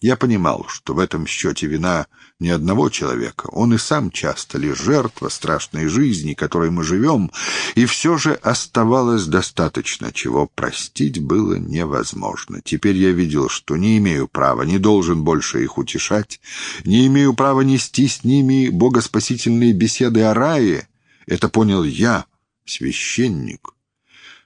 Я понимал, что в этом счете вина ни одного человека. Он и сам часто лишь жертва страшной жизни, которой мы живем, и все же оставалось достаточно, чего простить было невозможно. Теперь я видел, что не имею права, не должен больше их утешать, не имею права нести с ними богоспасительные беседы о рае. Это понял я, священник.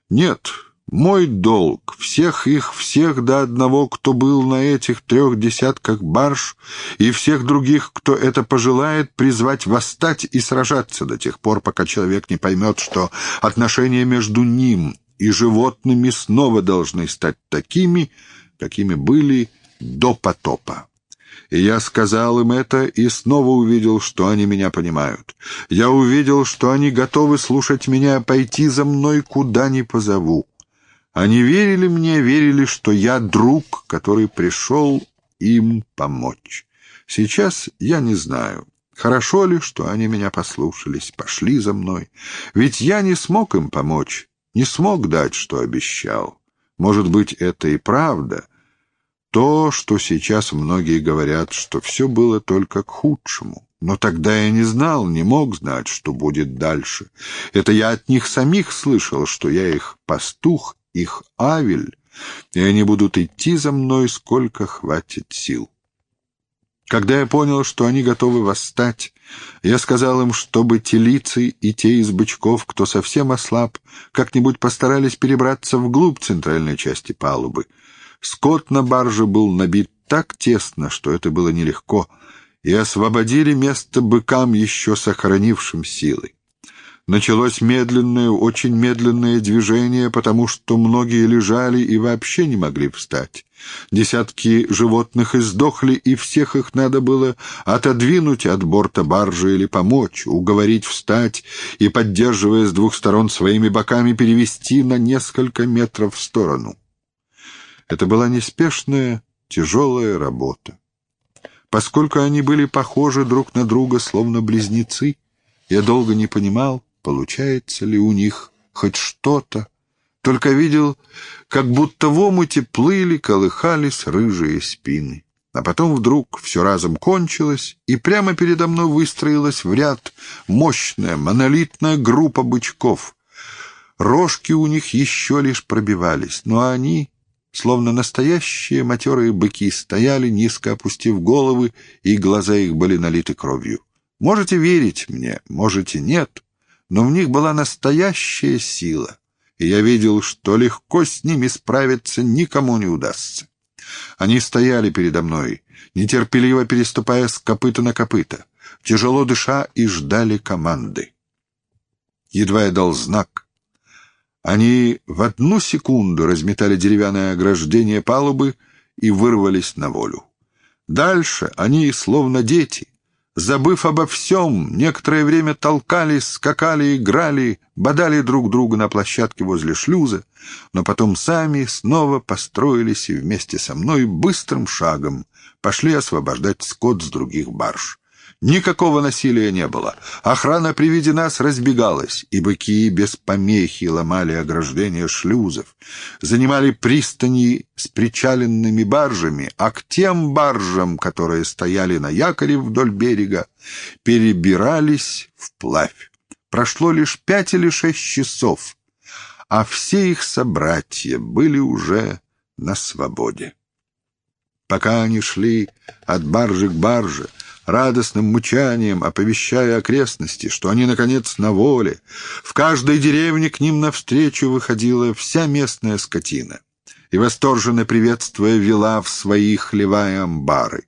Нет, мой долг — всех их, всех до одного, кто был на этих трех десятках барж, и всех других, кто это пожелает, призвать восстать и сражаться до тех пор, пока человек не поймет, что отношения между ним и животными снова должны стать такими, какими были до потопа. И я сказал им это и снова увидел, что они меня понимают. Я увидел, что они готовы слушать меня, пойти за мной, куда ни позову. Они верили мне, верили, что я друг, который пришел им помочь. Сейчас я не знаю, хорошо ли, что они меня послушались, пошли за мной. Ведь я не смог им помочь, не смог дать, что обещал. Может быть, это и правда. То, что сейчас многие говорят, что все было только к худшему. Но тогда я не знал, не мог знать, что будет дальше. Это я от них самих слышал, что я их пастух их Авель, и они будут идти за мной, сколько хватит сил. Когда я понял, что они готовы восстать, я сказал им, чтобы телицы и те из бычков, кто совсем ослаб, как-нибудь постарались перебраться вглубь центральной части палубы. Скот на барже был набит так тесно, что это было нелегко, и освободили место быкам, еще сохранившим силы. Началось медленное, очень медленное движение, потому что многие лежали и вообще не могли встать. Десятки животных издохли, и всех их надо было отодвинуть от борта баржи или помочь, уговорить встать и, поддерживая с двух сторон своими боками, перевести на несколько метров в сторону. Это была неспешная, тяжелая работа. Поскольку они были похожи друг на друга, словно близнецы, я долго не понимал, получается ли у них хоть что-то. Только видел, как будто в омуте плыли, колыхались рыжие спины. А потом вдруг все разом кончилось, и прямо передо мной выстроилась в ряд мощная монолитная группа бычков. Рожки у них еще лишь пробивались, но они, словно настоящие матерые быки, стояли, низко опустив головы, и глаза их были налиты кровью. Можете верить мне, можете нет, но в них была настоящая сила, и я видел, что легко с ними справиться никому не удастся. Они стояли передо мной, нетерпеливо переступая с копыта на копыта, тяжело дыша и ждали команды. Едва я дал знак. Они в одну секунду разметали деревянное ограждение палубы и вырвались на волю. Дальше они, словно дети, забыв обо всем, некоторое время толкались, скакали, играли, бодали друг друга на площадке возле шлюза, но потом сами снова построились и вместе со мной быстрым шагом пошли освобождать скот с других барж. Никакого насилия не было. Охрана при виде нас разбегалась, и быки без помехи ломали ограждения шлюзов, занимали пристани с причаленными баржами, а к тем баржам, которые стояли на якоре вдоль берега, перебирались вплавь. Прошло лишь пять или шесть часов, а все их собратья были уже на свободе. Пока они шли от баржи к барже, радостным мучанием, оповещая окрестности, что они, наконец, на воле. В каждой деревне к ним навстречу выходила вся местная скотина и, восторженно приветствуя, вела в свои хлева и амбары,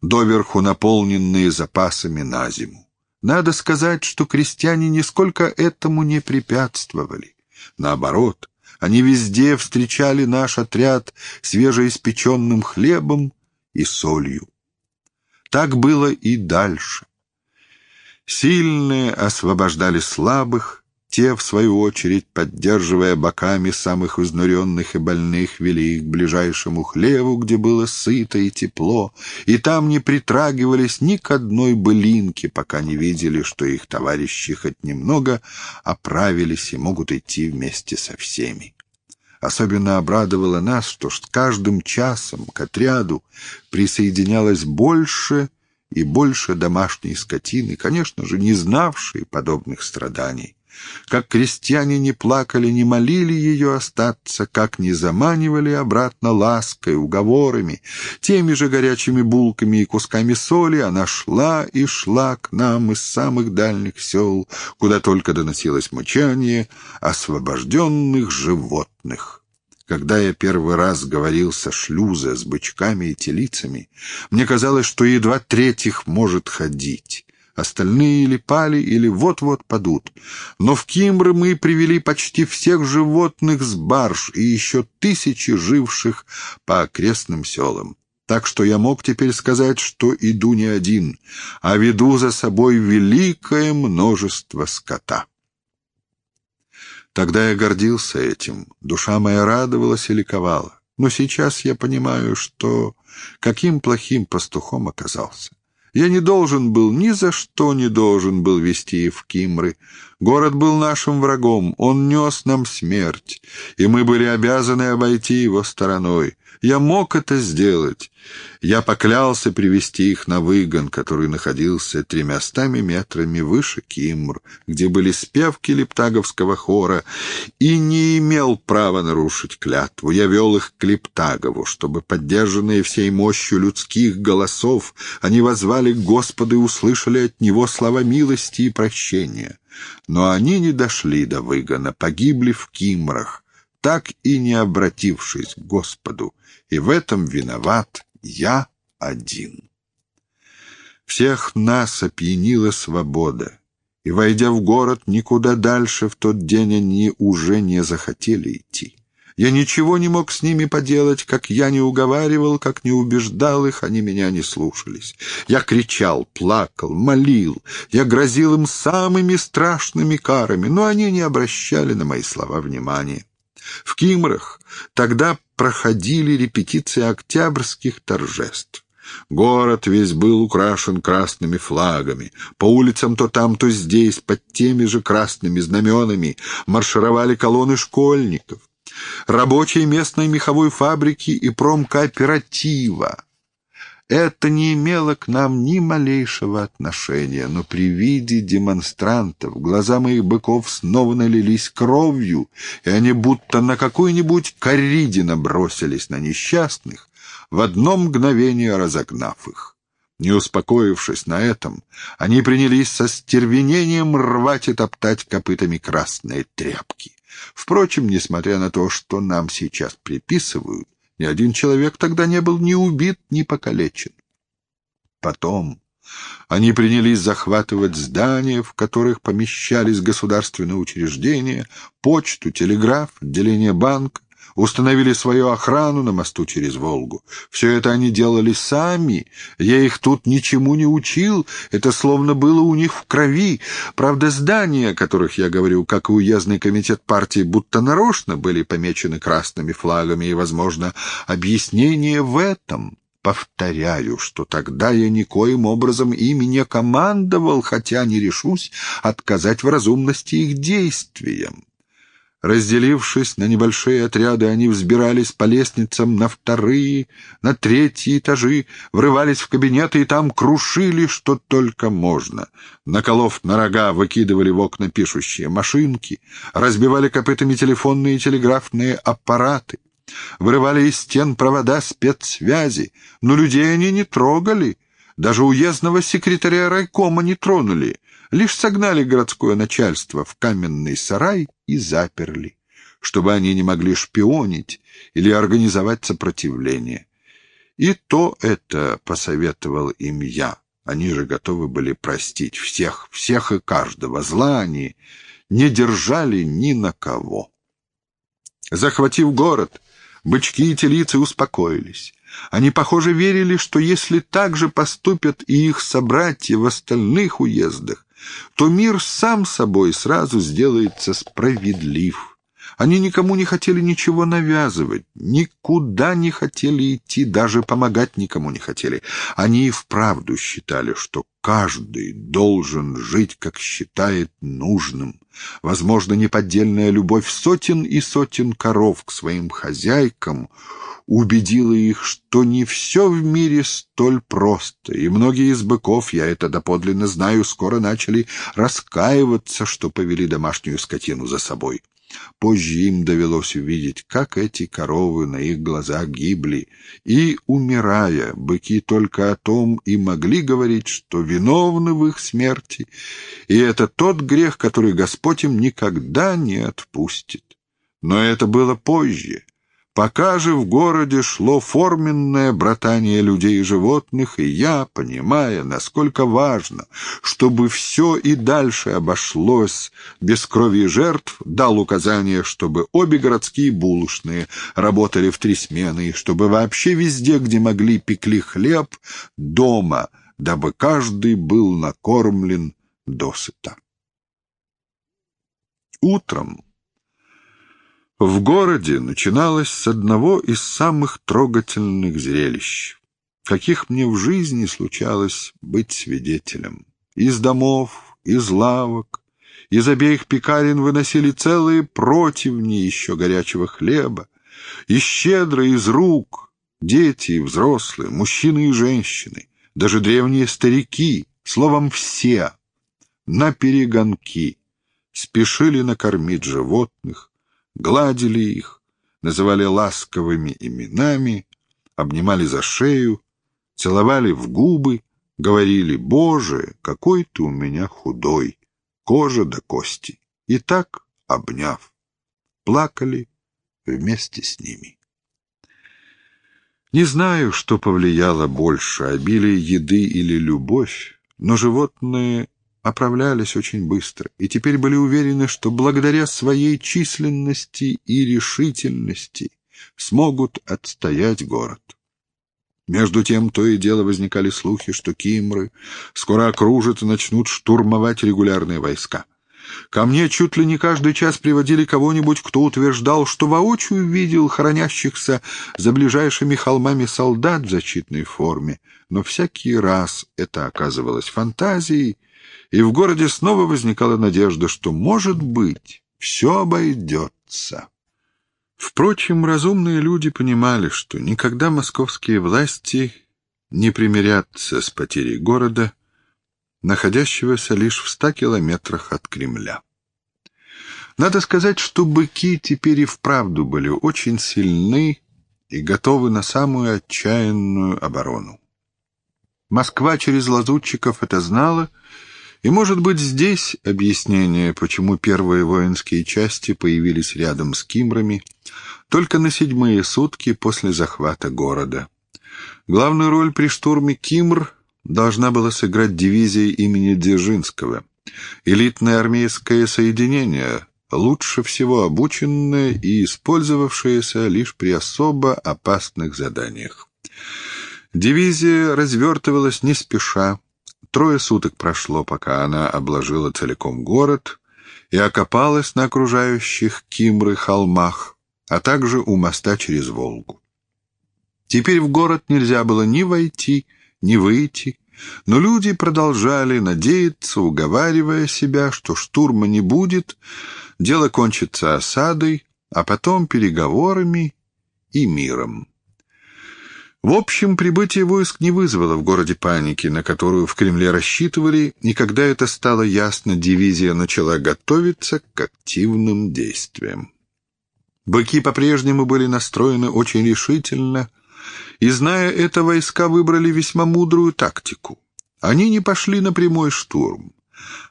доверху наполненные запасами на зиму. Надо сказать, что крестьяне нисколько этому не препятствовали. Наоборот, они везде встречали наш отряд свежеиспеченным хлебом и солью. Так было и дальше. Сильные освобождали слабых, те, в свою очередь, поддерживая боками самых изнуренных и больных, вели их к ближайшему хлеву, где было сыто и тепло, и там не притрагивались ни к одной былинке, пока не видели, что их товарищи хоть немного оправились и могут идти вместе со всеми. Особенно обрадовало нас, что с каждым часом к отряду присоединялось больше и больше домашней скотины, конечно же, не знавшей подобных страданий. Как крестьяне не плакали, не молили ее остаться, как не заманивали обратно лаской, уговорами, теми же горячими булками и кусками соли, она шла и шла к нам из самых дальних сел, куда только доносилось мычание освобожденных животных. Когда я первый раз говорил со шлюза с бычками и телицами, мне казалось, что едва третьих может ходить. Остальные или пали, или вот-вот падут. Но в Кимры мы привели почти всех животных с барж и еще тысячи живших по окрестным селам. Так что я мог теперь сказать, что иду не один, а веду за собой великое множество скота. Тогда я гордился этим, душа моя радовалась и ликовала. Но сейчас я понимаю, что каким плохим пастухом оказался. Я не должен был, ни за что не должен был вести в Кимры. Город был нашим врагом, он нес нам смерть, и мы были обязаны обойти его стороной. Я мог это сделать. Я поклялся привести их на выгон, который находился тремястами метрами выше Кимр, где были спевки лептаговского хора, и не имел права нарушить клятву. Я вел их к Лептагову, чтобы, поддержанные всей мощью людских голосов, они возвали к Господу и услышали от Него слова милости и прощения. Но они не дошли до выгона, погибли в Кимрах, так и не обратившись к Господу, и в этом виноват я один. Всех нас опьянила свобода, и, войдя в город, никуда дальше в тот день они уже не захотели идти. Я ничего не мог с ними поделать, как я не уговаривал, как не убеждал их, они меня не слушались. Я кричал, плакал, молил, я грозил им самыми страшными карами, но они не обращали на мои слова внимания. В Кимрах тогда проходили репетиции октябрьских торжеств. Город весь был украшен красными флагами. По улицам то там, то здесь, под теми же красными знаменами, маршировали колонны школьников. Рабочие местной меховой фабрики и промкооператива это не имело к нам ни малейшего отношения, но при виде демонстрантов глаза моих быков снова налились кровью, и они будто на какую-нибудь коридина бросились на несчастных, в одно мгновение разогнав их. Не успокоившись на этом, они принялись со стервенением рвать и топтать копытами красные тряпки. Впрочем, несмотря на то, что нам сейчас приписывают, ни один человек тогда не был ни убит, ни покалечен. Потом они принялись захватывать здания, в которых помещались государственные учреждения, почту, телеграф, отделение банка, установили свою охрану на мосту через Волгу. Все это они делали сами, я их тут ничему не учил, это словно было у них в крови. Правда, здания, о которых я говорю, как и уездный комитет партии, будто нарочно были помечены красными флагами, и, возможно, объяснение в этом. Повторяю, что тогда я никоим образом ими не командовал, хотя не решусь отказать в разумности их действиям. Разделившись на небольшие отряды, они взбирались по лестницам на вторые, на третьи этажи, врывались в кабинеты и там крушили, что только можно. Наколов на рога, выкидывали в окна пишущие машинки, разбивали копытами телефонные и телеграфные аппараты, вырывали из стен провода спецсвязи, но людей они не трогали, даже уездного секретаря райкома не тронули, лишь согнали городское начальство в каменный сарай и заперли, чтобы они не могли шпионить или организовать сопротивление. И то это посоветовал им я. Они же готовы были простить всех, всех и каждого. Зла они не держали ни на кого. Захватив город, бычки и телицы успокоились. Они, похоже, верили, что если так же поступят и их собратья в остальных уездах, то мир сам собой сразу сделается справедлив. Они никому не хотели ничего навязывать, никуда не хотели идти, даже помогать никому не хотели. Они и вправду считали, что каждый должен жить, как считает нужным. Возможно, неподдельная любовь сотен и сотен коров к своим хозяйкам убедила их, что не все в мире столь просто, и многие из быков, я это доподлинно знаю, скоро начали раскаиваться, что повели домашнюю скотину за собой. Позже им довелось увидеть, как эти коровы на их глазах гибли, и, умирая, быки только о том и могли говорить, что виновны в их смерти, и это тот грех, который Господь им никогда не отпустит. Но это было позже, Пока же в городе шло форменное братание людей и животных, и я, понимая, насколько важно, чтобы все и дальше обошлось без крови и жертв, дал указание, чтобы обе городские булочные работали в три смены, и чтобы вообще везде, где могли, пекли хлеб дома, дабы каждый был накормлен досыта. Утром в городе начиналось с одного из самых трогательных зрелищ, каких мне в жизни случалось быть свидетелем. Из домов, из лавок, из обеих пекарен выносили целые противни еще горячего хлеба, и щедро из рук дети и взрослые, мужчины и женщины, даже древние старики, словом, все, на перегонки, спешили накормить животных, гладили их, называли ласковыми именами, обнимали за шею, целовали в губы, говорили «Боже, какой ты у меня худой, кожа до кости». И так, обняв, плакали вместе с ними. Не знаю, что повлияло больше, обилие еды или любовь, но животные оправлялись очень быстро и теперь были уверены, что благодаря своей численности и решительности смогут отстоять город. Между тем, то и дело возникали слухи, что кимры скоро окружат и начнут штурмовать регулярные войска. Ко мне чуть ли не каждый час приводили кого-нибудь, кто утверждал, что воочию видел хранящихся за ближайшими холмами солдат в защитной форме, но всякий раз это оказывалось фантазией, и в городе снова возникала надежда, что, может быть, все обойдется. Впрочем, разумные люди понимали, что никогда московские власти не примирятся с потерей города, находящегося лишь в ста километрах от Кремля. Надо сказать, что быки теперь и вправду были очень сильны и готовы на самую отчаянную оборону. Москва через лазутчиков это знала и, может быть, здесь объяснение, почему первые воинские части появились рядом с Кимрами только на седьмые сутки после захвата города. Главную роль при штурме Кимр должна была сыграть дивизия имени Дзержинского, элитное армейское соединение, лучше всего обученное и использовавшееся лишь при особо опасных заданиях. Дивизия развертывалась не спеша, Трое суток прошло, пока она обложила целиком город и окопалась на окружающих Кимры холмах, а также у моста через Волгу. Теперь в город нельзя было ни войти, ни выйти, но люди продолжали надеяться, уговаривая себя, что штурма не будет, дело кончится осадой, а потом переговорами и миром. В общем, прибытие войск не вызвало в городе паники, на которую в Кремле рассчитывали, и когда это стало ясно, дивизия начала готовиться к активным действиям. Быки по-прежнему были настроены очень решительно, и, зная это, войска выбрали весьма мудрую тактику. Они не пошли на прямой штурм,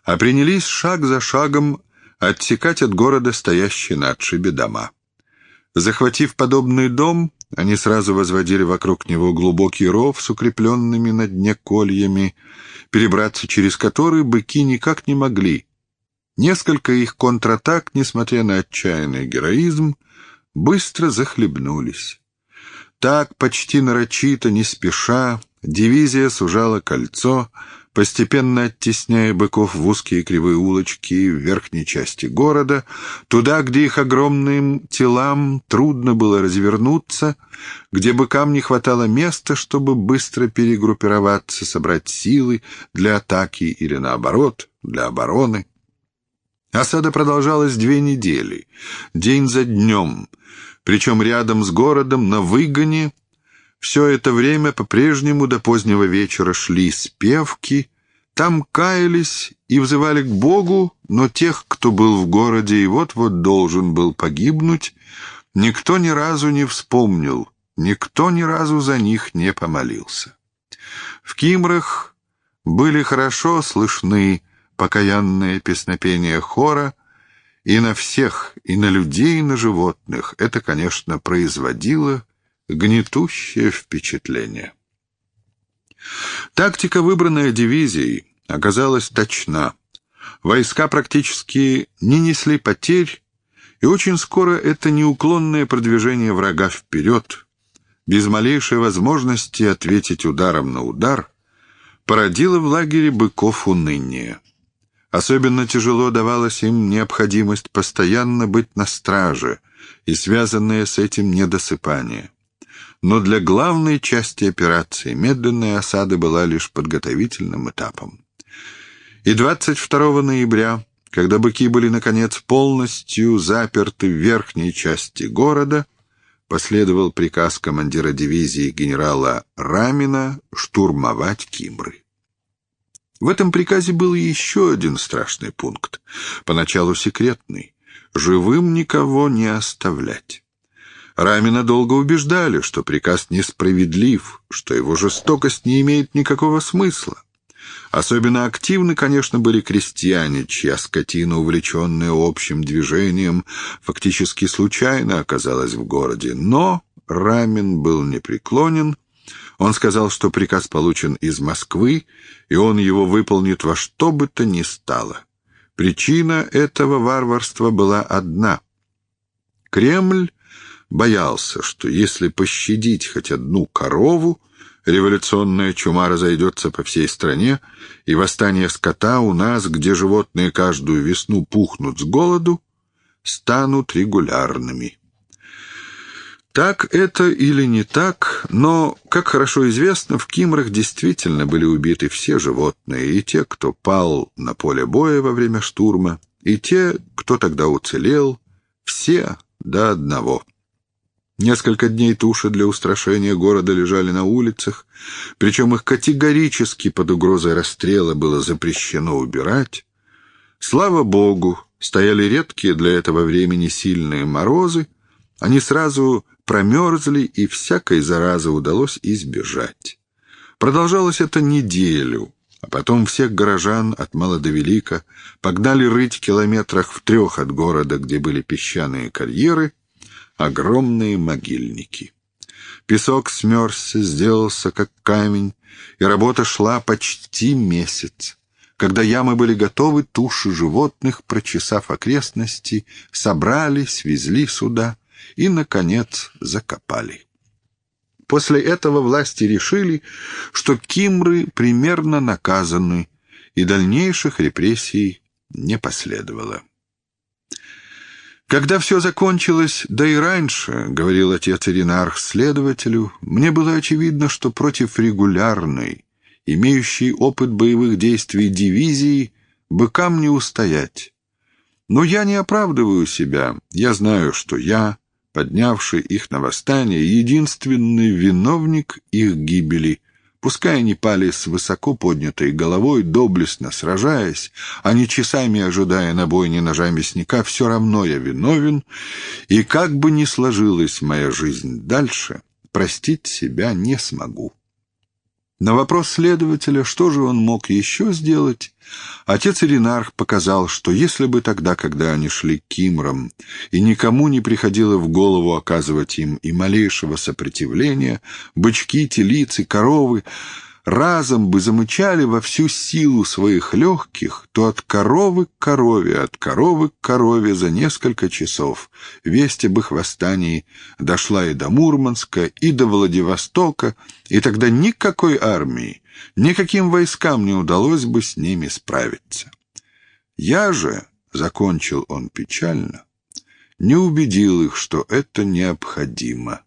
а принялись шаг за шагом отсекать от города стоящие на отшибе дома. Захватив подобный дом, они сразу возводили вокруг него глубокий ров с укрепленными на дне кольями, перебраться через который быки никак не могли. Несколько их контратак, несмотря на отчаянный героизм, быстро захлебнулись. Так, почти нарочито, не спеша, дивизия сужала кольцо, постепенно оттесняя быков в узкие кривые улочки в верхней части города, туда, где их огромным телам трудно было развернуться, где быкам не хватало места, чтобы быстро перегруппироваться, собрать силы для атаки или, наоборот, для обороны. Осада продолжалась две недели, день за днем, причем рядом с городом, на выгоне, все это время по-прежнему до позднего вечера шли спевки, там каялись и взывали к Богу, но тех, кто был в городе и вот-вот должен был погибнуть, никто ни разу не вспомнил, никто ни разу за них не помолился. В Кимрах были хорошо слышны покаянное песнопение хора, и на всех, и на людей, и на животных это, конечно, производило гнетущее впечатление. Тактика, выбранная дивизией, оказалась точна. Войска практически не несли потерь, и очень скоро это неуклонное продвижение врага вперед, без малейшей возможности ответить ударом на удар, породило в лагере быков уныние. Особенно тяжело давалась им необходимость постоянно быть на страже и связанное с этим недосыпание. Но для главной части операции медленная осада была лишь подготовительным этапом. И 22 ноября, когда быки были, наконец, полностью заперты в верхней части города, последовал приказ командира дивизии генерала Рамина штурмовать Кимры. В этом приказе был еще один страшный пункт, поначалу секретный — живым никого не оставлять. Рамина долго убеждали, что приказ несправедлив, что его жестокость не имеет никакого смысла. Особенно активны, конечно, были крестьяне, чья скотина, увлеченная общим движением, фактически случайно оказалась в городе. Но Рамин был непреклонен он сказал, что приказ получен из Москвы, и он его выполнит во что бы то ни стало. Причина этого варварства была одна. Кремль боялся, что если пощадить хоть одну корову, революционная чума разойдется по всей стране, и восстание скота у нас, где животные каждую весну пухнут с голоду, станут регулярными. Так это или не так, но, как хорошо известно, в Кимрах действительно были убиты все животные, и те, кто пал на поле боя во время штурма, и те, кто тогда уцелел, все до одного. Несколько дней туши для устрашения города лежали на улицах, причем их категорически под угрозой расстрела было запрещено убирать. Слава богу, стояли редкие для этого времени сильные морозы, они сразу промерзли, и всякой заразы удалось избежать. Продолжалось это неделю, а потом всех горожан от мала до велика погнали рыть километрах в трех от города, где были песчаные карьеры, огромные могильники. Песок смерзся, сделался как камень, и работа шла почти месяц. Когда ямы были готовы, туши животных, прочесав окрестности, собрали, свезли сюда — и, наконец, закопали. После этого власти решили, что кимры примерно наказаны, и дальнейших репрессий не последовало. Когда все закончилось, да и раньше, — говорил отец Иринарх следователю, — мне было очевидно, что против регулярной, имеющей опыт боевых действий дивизии, быкам не устоять. Но я не оправдываю себя, я знаю, что я поднявший их на восстание, единственный виновник их гибели. Пускай они пали с высоко поднятой головой, доблестно сражаясь, а не часами ожидая на бойне ножа мясника, все равно я виновен, и как бы ни сложилась моя жизнь дальше, простить себя не смогу. На вопрос следователя, что же он мог еще сделать, отец Иринарх показал, что если бы тогда, когда они шли к Кимрам, и никому не приходило в голову оказывать им и малейшего сопротивления, бычки, телицы, коровы разом бы замычали во всю силу своих легких, то от коровы к корове, от коровы к корове за несколько часов весть об их восстании дошла и до Мурманска, и до Владивостока, и тогда никакой армии, никаким войскам не удалось бы с ними справиться. Я же, — закончил он печально, — не убедил их, что это необходимо,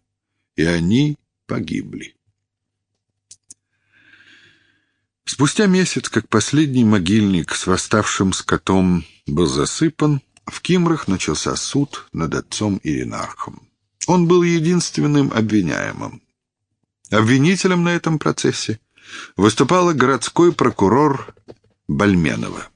и они погибли. Спустя месяц, как последний могильник с восставшим скотом был засыпан, в Кимрах начался суд над отцом Иринархом. Он был единственным обвиняемым. Обвинителем на этом процессе выступала городской прокурор Бальменова.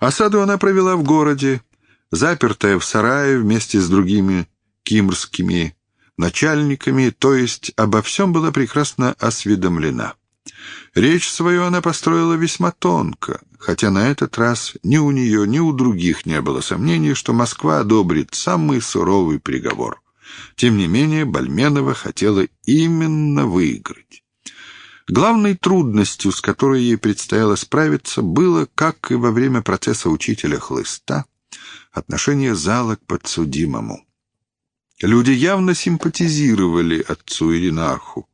Осаду она провела в городе, запертая в сарае вместе с другими кимрскими начальниками, то есть обо всем была прекрасно осведомлена. Речь свою она построила весьма тонко, хотя на этот раз ни у нее, ни у других не было сомнений, что Москва одобрит самый суровый приговор. Тем не менее, Бальменова хотела именно выиграть. Главной трудностью, с которой ей предстояло справиться, было, как и во время процесса учителя хлыста, отношение зала к подсудимому. Люди явно симпатизировали отцу Иринарху,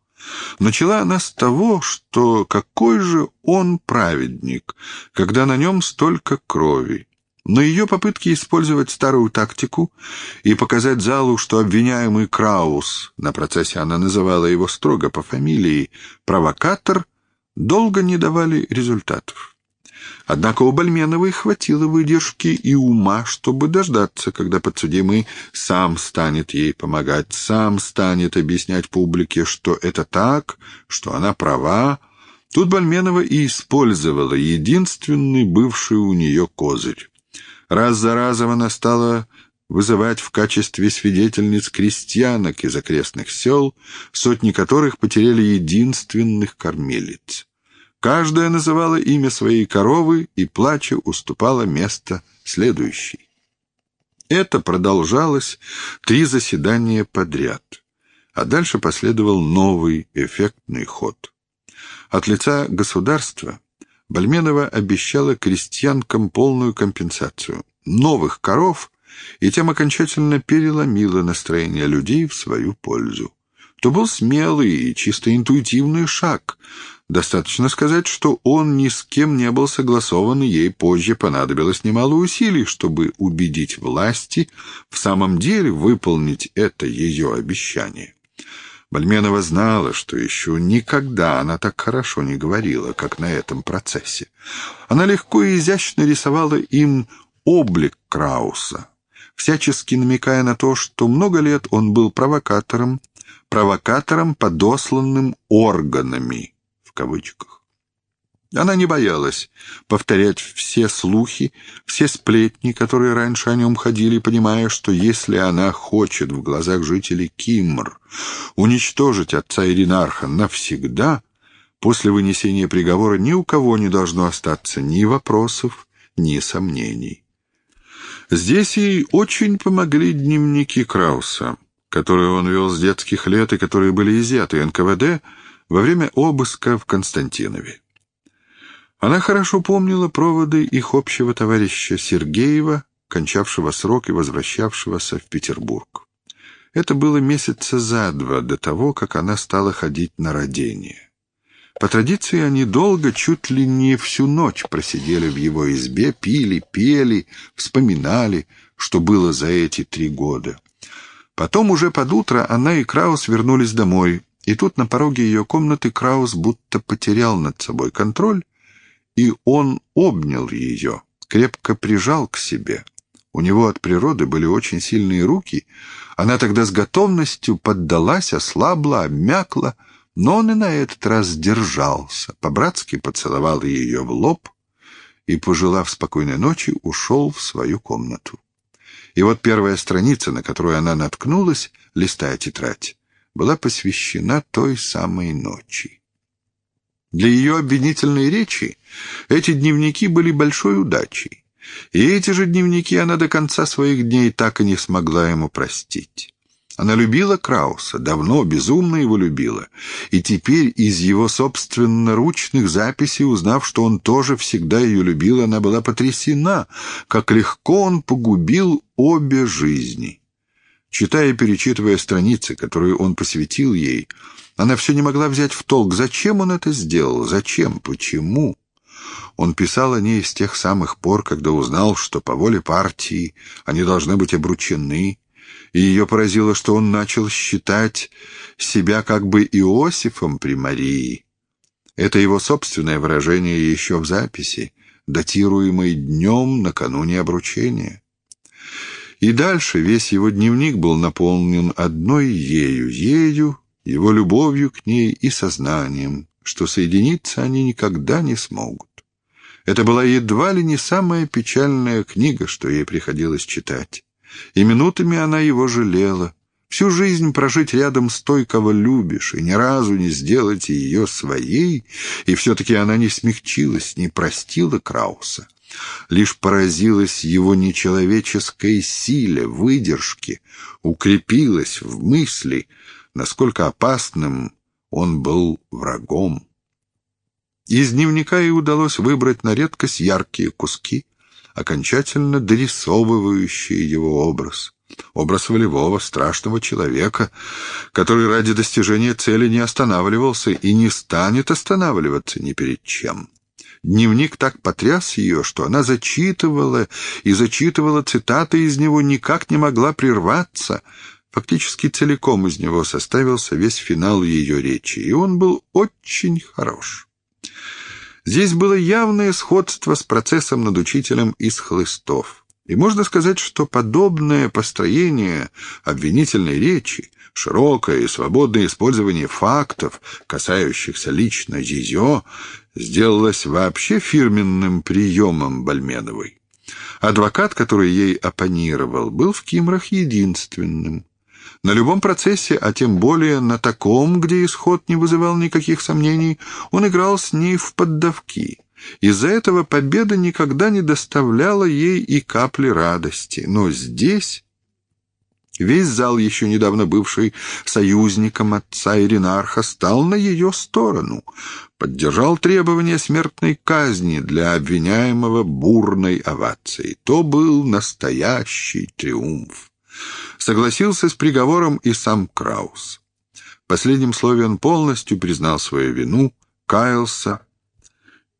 Начала она с того, что какой же он праведник, когда на нем столько крови. Но ее попытки использовать старую тактику и показать залу, что обвиняемый Краус, на процессе она называла его строго по фамилии, провокатор, долго не давали результатов. Однако у Бальменовой хватило выдержки и ума, чтобы дождаться, когда подсудимый сам станет ей помогать, сам станет объяснять публике, что это так, что она права. Тут Бальменова и использовала единственный бывший у нее козырь. Раз за разом она стала вызывать в качестве свидетельниц крестьянок из окрестных сел, сотни которых потеряли единственных кормилиц. Каждая называла имя своей коровы и, плача, уступала место следующей. Это продолжалось три заседания подряд, а дальше последовал новый эффектный ход. От лица государства Бальменова обещала крестьянкам полную компенсацию, новых коров, и тем окончательно переломила настроение людей в свою пользу. То был смелый и чисто интуитивный шаг — Достаточно сказать, что он ни с кем не был согласован, и ей позже понадобилось немало усилий, чтобы убедить власти в самом деле выполнить это ее обещание. Бальменова знала, что еще никогда она так хорошо не говорила, как на этом процессе. Она легко и изящно рисовала им облик Крауса, всячески намекая на то, что много лет он был провокатором, провокатором, подосланным органами, кавычках. Она не боялась повторять все слухи, все сплетни, которые раньше о нем ходили, понимая, что если она хочет в глазах жителей Кимр уничтожить отца Иринарха навсегда, после вынесения приговора ни у кого не должно остаться ни вопросов, ни сомнений. Здесь ей очень помогли дневники Крауса, которые он вел с детских лет и которые были изъяты НКВД, во время обыска в Константинове. Она хорошо помнила проводы их общего товарища Сергеева, кончавшего срок и возвращавшегося в Петербург. Это было месяца за два до того, как она стала ходить на родение. По традиции они долго, чуть ли не всю ночь просидели в его избе, пили, пели, вспоминали, что было за эти три года. Потом уже под утро она и Краус вернулись домой, и тут на пороге ее комнаты Краус будто потерял над собой контроль, и он обнял ее, крепко прижал к себе. У него от природы были очень сильные руки. Она тогда с готовностью поддалась, ослабла, обмякла, но он и на этот раз сдержался, по-братски поцеловал ее в лоб и, пожелав спокойной ночи, ушел в свою комнату. И вот первая страница, на которую она наткнулась, листая тетрадь, была посвящена той самой ночи. Для ее обвинительной речи эти дневники были большой удачей, и эти же дневники она до конца своих дней так и не смогла ему простить. Она любила Крауса, давно, безумно его любила, и теперь из его собственноручных записей, узнав, что он тоже всегда ее любил, она была потрясена, как легко он погубил обе жизни. Читая и перечитывая страницы, которые он посвятил ей, она все не могла взять в толк, зачем он это сделал, зачем, почему. Он писал о ней с тех самых пор, когда узнал, что по воле партии они должны быть обручены, и ее поразило, что он начал считать себя как бы Иосифом при Марии. Это его собственное выражение еще в записи, датируемой днем накануне обручения. И дальше весь его дневник был наполнен одной ею, ею, его любовью к ней и сознанием, что соединиться они никогда не смогут. Это была едва ли не самая печальная книга, что ей приходилось читать и минутами она его жалела. Всю жизнь прожить рядом с той, кого любишь, и ни разу не сделать ее своей, и все-таки она не смягчилась, не простила Крауса. Лишь поразилась его нечеловеческой силе, выдержке, укрепилась в мысли, насколько опасным он был врагом. Из дневника ей удалось выбрать на редкость яркие куски, окончательно дорисовывающие его образ. Образ волевого, страшного человека, который ради достижения цели не останавливался и не станет останавливаться ни перед чем. Дневник так потряс ее, что она зачитывала и зачитывала цитаты из него, никак не могла прерваться. Фактически целиком из него составился весь финал ее речи, и он был очень хорош. Здесь было явное сходство с процессом над учителем из хлыстов. И можно сказать, что подобное построение обвинительной речи, широкое и свободное использование фактов, касающихся лично Зизё, сделалось вообще фирменным приемом Бальменовой. Адвокат, который ей оппонировал, был в Кимрах единственным. На любом процессе, а тем более на таком, где исход не вызывал никаких сомнений, он играл с ней в поддавки. Из-за этого победа никогда не доставляла ей и капли радости. Но здесь... Весь зал, еще недавно бывший союзником отца Иринарха, стал на ее сторону, поддержал требования смертной казни для обвиняемого бурной овацией. То был настоящий триумф. Согласился с приговором и сам Краус. В последнем слове он полностью признал свою вину, каялся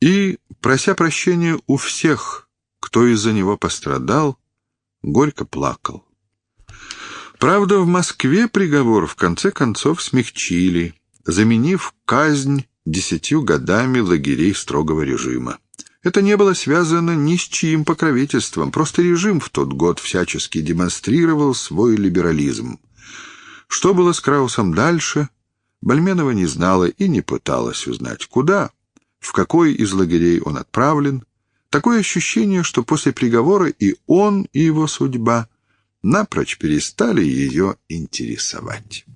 и, прося прощения у всех, кто из-за него пострадал, горько плакал. Правда, в Москве приговор в конце концов смягчили, заменив казнь десятью годами лагерей строгого режима. Это не было связано ни с чьим покровительством, просто режим в тот год всячески демонстрировал свой либерализм. Что было с Краусом дальше, Бальменова не знала и не пыталась узнать, куда, в какой из лагерей он отправлен. Такое ощущение, что после приговора и он, и его судьба напрочь перестали ее интересовать.